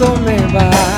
conmigo me va.